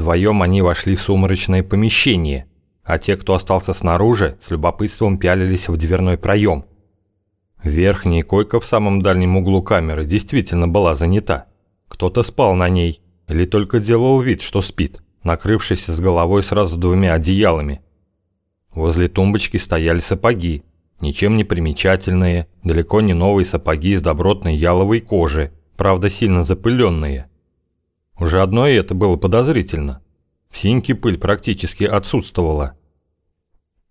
Вдвоем они вошли в сумрачное помещение, а те, кто остался снаружи, с любопытством пялились в дверной проем. Верхняя койка в самом дальнем углу камеры действительно была занята. Кто-то спал на ней, или только делал вид, что спит, накрывшись с головой сразу двумя одеялами. Возле тумбочки стояли сапоги, ничем не примечательные, далеко не новые сапоги из добротной яловой кожи, правда сильно запыленные. Уже одно и это было подозрительно. В синьке пыль практически отсутствовала.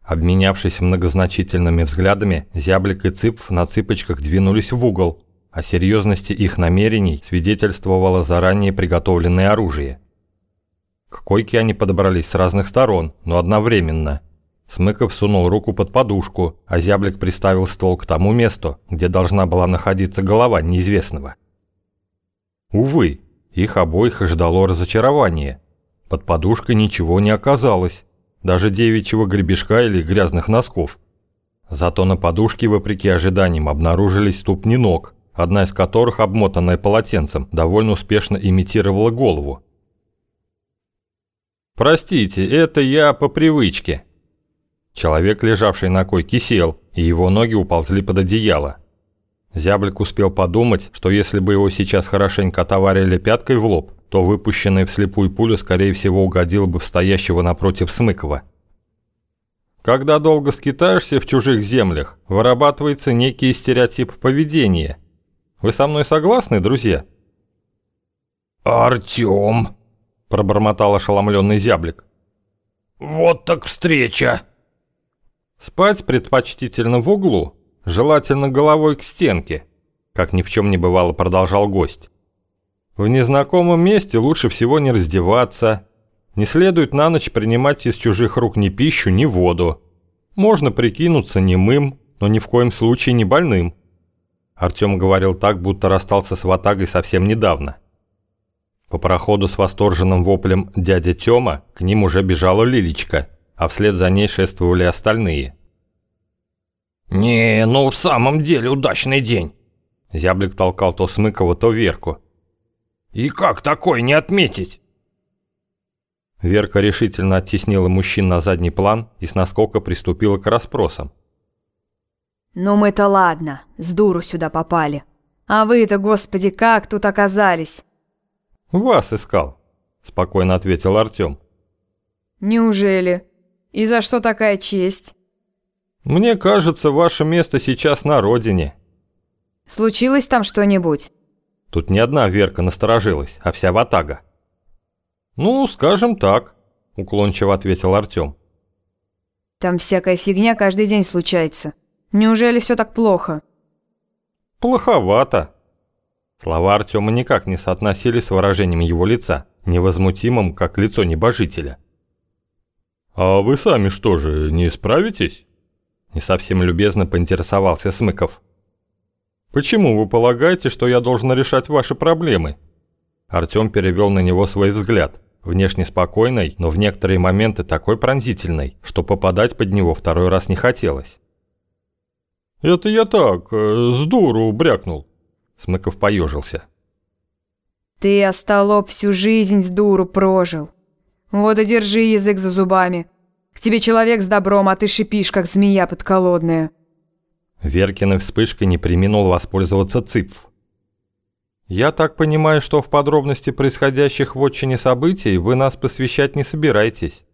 Обменявшись многозначительными взглядами, Зяблик и Цыпф на цыпочках двинулись в угол. О серьезности их намерений свидетельствовало заранее приготовленное оружие. К койке они подобрались с разных сторон, но одновременно. Смыков сунул руку под подушку, а Зяблик приставил ствол к тому месту, где должна была находиться голова неизвестного. Увы, их обоих ждало разочарование. Под подушкой ничего не оказалось, даже девичьего гребешка или грязных носков. Зато на подушке, вопреки ожиданиям, обнаружились ступни ног, одна из которых, обмотанная полотенцем, довольно успешно имитировала голову. «Простите, это я по привычке». Человек, лежавший на койке, сел, и его ноги уползли под одеяло. Зяблик успел подумать, что если бы его сейчас хорошенько отоварили пяткой в лоб, то выпущенная вслепую пуля, скорее всего, угодила бы в стоящего напротив Смыкова. Когда долго скитаешься в чужих землях, вырабатывается некий стереотип поведения. Вы со мной согласны, друзья? «Артём!» – пробормотал ошеломленный зяблик. «Вот так встреча!» Спать предпочтительно в углу, желательно головой к стенке, как ни в чем не бывало продолжал гость. В незнакомом месте лучше всего не раздеваться, не следует на ночь принимать из чужих рук ни пищу, ни воду. Можно прикинуться немым, но ни в коем случае не больным. Артем говорил так, будто расстался с Ватагой совсем недавно. По проходу с восторженным воплем «Дядя Тёма» к ним уже бежала Лилечка, а вслед за ней шествовали остальные – «Не, ну в самом деле удачный день!» Зяблик толкал то Смыкова, то Верку. «И как такой не отметить?» Верка решительно оттеснила мужчин на задний план и с наскока приступила к расспросам. «Ну мы-то ладно, с дуру сюда попали. А вы-то, господи, как тут оказались?» «Вас искал», – спокойно ответил Артём. «Неужели? И за что такая честь?» Мне кажется, ваше место сейчас на родине. Случилось там что-нибудь? Тут не одна Верка насторожилась, а вся ватага. Ну, скажем так, уклончиво ответил Артём. Там всякая фигня каждый день случается. Неужели все так плохо? Плоховато. Слова Артёма никак не соотносились с выражением его лица, невозмутимым, как лицо небожителя. «А вы сами что же, не справитесь?» Не совсем любезно поинтересовался Смыков. «Почему вы полагаете, что я должен решать ваши проблемы?» Артём перевел на него свой взгляд, внешне спокойный, но в некоторые моменты такой пронзительный, что попадать под него второй раз не хотелось. «Это я так, э, с дуру брякнул», — Смыков поежился. «Ты, остолоп, всю жизнь с дуру прожил. Вот и держи язык за зубами. Тебе человек с добром, а ты шипишь, как змея подколодная». Веркиной вспышкой не приминул воспользоваться Цыпф. «Я так понимаю, что в подробности происходящих в отчине событий вы нас посвящать не собираетесь?»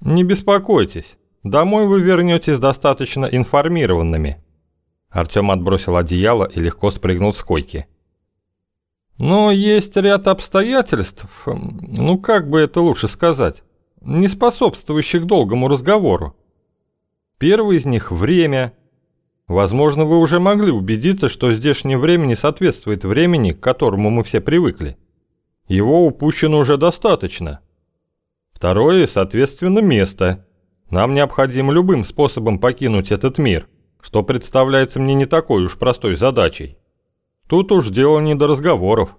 «Не беспокойтесь, домой вы вернетесь достаточно информированными». Артем отбросил одеяло и легко спрыгнул с койки. «Но есть ряд обстоятельств, ну как бы это лучше сказать, не способствующих долгому разговору. Первый из них – время. Возможно, вы уже могли убедиться, что здешнее время не соответствует времени, к которому мы все привыкли. Его упущено уже достаточно. Второе, соответственно, место. Нам необходимо любым способом покинуть этот мир, что представляется мне не такой уж простой задачей. Тут уж дело не до разговоров.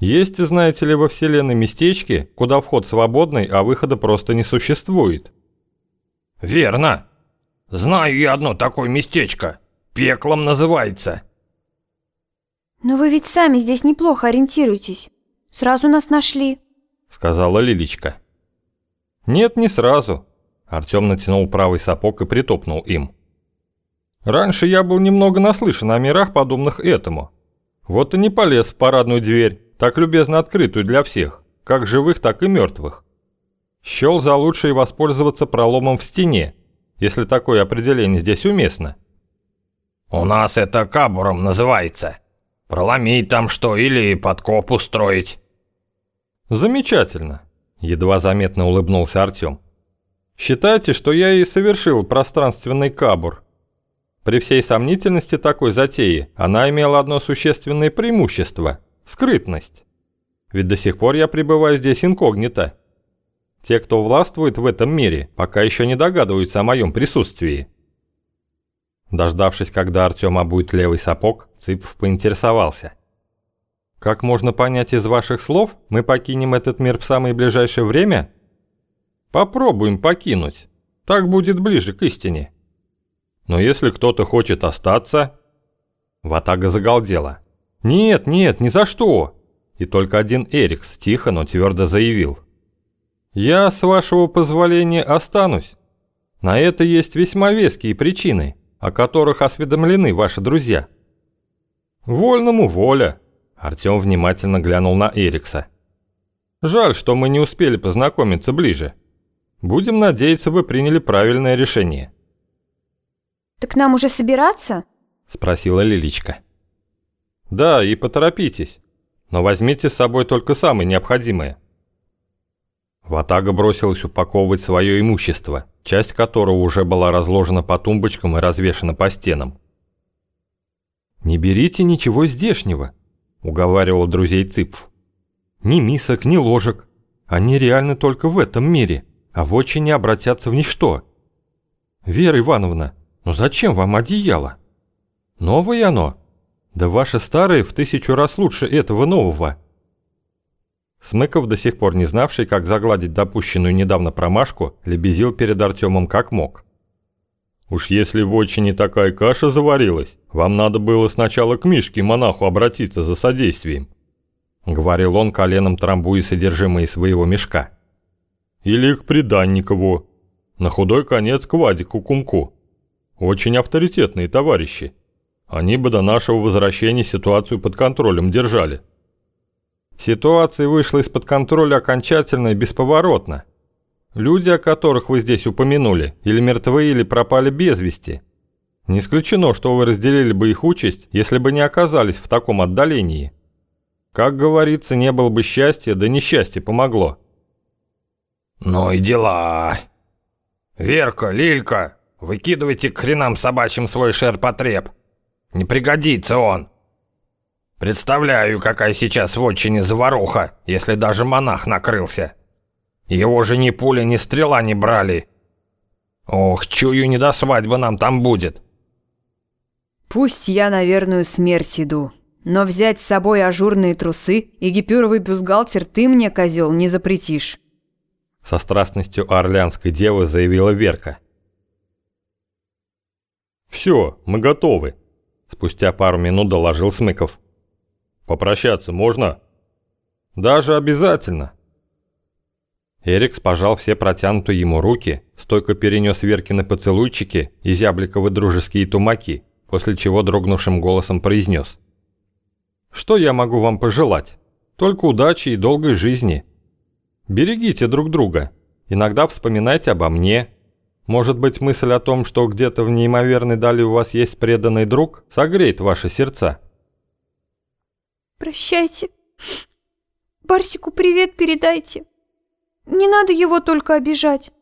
Есть, знаете ли, во Вселенной местечки, куда вход свободный, а выхода просто не существует. Верно. Знаю я одно такое местечко. Пеклом называется. Но вы ведь сами здесь неплохо ориентируетесь. Сразу нас нашли. сказала Лилечка. Нет, не сразу. Артем натянул правый сапог и притопнул им. Раньше я был немного наслышан о мирах, подобных этому. Вот и не полез в парадную дверь, так любезно открытую для всех, как живых, так и мертвых. Счел за лучшее воспользоваться проломом в стене, если такое определение здесь уместно. «У нас это кабуром называется. Проломить там что или подкоп устроить». «Замечательно», – едва заметно улыбнулся Артем. «Считайте, что я и совершил пространственный кабур. При всей сомнительности такой затеи она имела одно существенное преимущество – скрытность. Ведь до сих пор я пребываю здесь инкогнито. Те, кто властвует в этом мире, пока еще не догадываются о моем присутствии». Дождавшись, когда Артем обует левый сапог, Цыпов поинтересовался. «Как можно понять из ваших слов, мы покинем этот мир в самое ближайшее время?» «Попробуем покинуть. Так будет ближе к истине». «Но если кто-то хочет остаться...» Ватага загалдела. «Нет, нет, ни за что!» И только один Эрикс тихо, но твердо заявил. «Я, с вашего позволения, останусь. На это есть весьма веские причины» о которых осведомлены ваши друзья». «Вольному воля», – Артем внимательно глянул на Эрикса. «Жаль, что мы не успели познакомиться ближе. Будем надеяться, вы приняли правильное решение». «Так нам уже собираться?» – спросила Лиличка. «Да, и поторопитесь, но возьмите с собой только самое необходимое». Ватага бросилась упаковывать свое имущество, часть которого уже была разложена по тумбочкам и развешена по стенам. «Не берите ничего здешнего», – уговаривал друзей Цыпф. «Ни мисок, ни ложек. Они реальны только в этом мире, а в очень обратятся в ничто. Вера Ивановна, ну зачем вам одеяло? Новое оно? Да ваше старое в тысячу раз лучше этого нового». Смыков, до сих пор не знавший, как загладить допущенную недавно промашку, лебезил перед Артемом как мог. «Уж если в отчине такая каша заварилась, вам надо было сначала к Мишке-монаху обратиться за содействием», — говорил он коленом трамбуя содержимое своего мешка. «Или к Приданникову, на худой конец к Вадику Кумку. Очень авторитетные товарищи. Они бы до нашего возвращения ситуацию под контролем держали». Ситуация вышла из-под контроля окончательно и бесповоротно. Люди, о которых вы здесь упомянули, или мертвы, или пропали без вести. Не исключено, что вы разделили бы их участь, если бы не оказались в таком отдалении. Как говорится, не было бы счастья, да несчастье помогло. Ну и дела. Верка, Лилька, выкидывайте к хренам собачьим свой шерпотреб. Не пригодится он. Представляю, какая сейчас в отчине заваруха, если даже монах накрылся. Его же ни пуля, ни стрела не брали. Ох, чую, не до свадьбы нам там будет. Пусть я на верную смерть иду, но взять с собой ажурные трусы и гипюровый бюстгальтер ты мне, козел, не запретишь. Со страстностью орлянской девы заявила Верка. «Все, мы готовы», – спустя пару минут доложил Смыков. Попрощаться можно?» «Даже обязательно!» Эрикс пожал все протянутые ему руки, стойко перенес Веркины поцелуйчики и зябликовы дружеские тумаки, после чего дрогнувшим голосом произнес. «Что я могу вам пожелать? Только удачи и долгой жизни. Берегите друг друга, иногда вспоминайте обо мне. Может быть, мысль о том, что где-то в неимоверной дали у вас есть преданный друг, согреет ваши сердца». Прощайте. Барсику привет передайте. Не надо его только обижать.